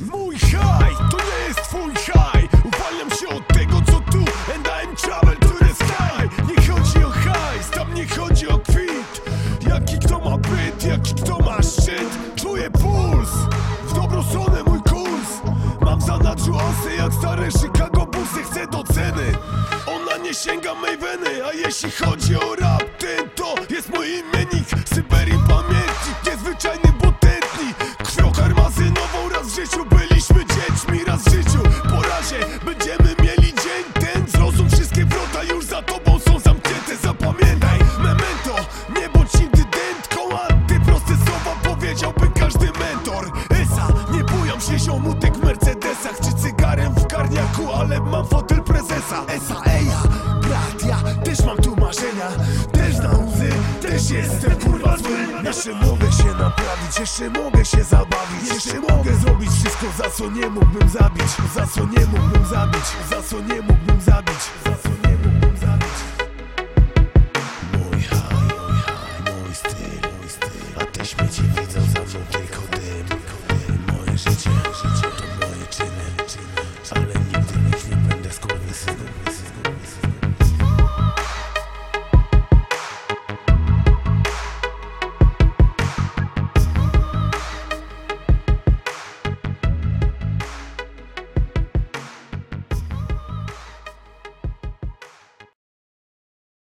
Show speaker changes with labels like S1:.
S1: Mój haj, to nie jest twój haj Uwalniam się od tego co tu And I'm travel to the sky. Nie chodzi o hajs, tam nie chodzi o kwit. Jaki kto ma byt, jaki kto ma szczyt. Czuję puls, w dobrą stronę mój kurs. Mam w zanadrzu osy jak stare Chicago busy. Chcę do ceny, ona nie sięga mej weny A jeśli chodzi o rap, ten to jest mój imiennik. Syberii pamiętnik, fotel prezesa. Esa, eja, brat, ja też mam tu marzenia. Też na łzy, też jestem kurwa zły. Jeszcze mogę się naprawić, jeszcze mogę się zabawić. Jeszcze mogę zrobić wszystko, za co nie mógłbym zabić. Za co nie mógłbym zabić, za co nie mógłbym zabić. Za co nie mógłbym zabić. Mój haj, mój haj, mój styl, mój styl. A te śmieci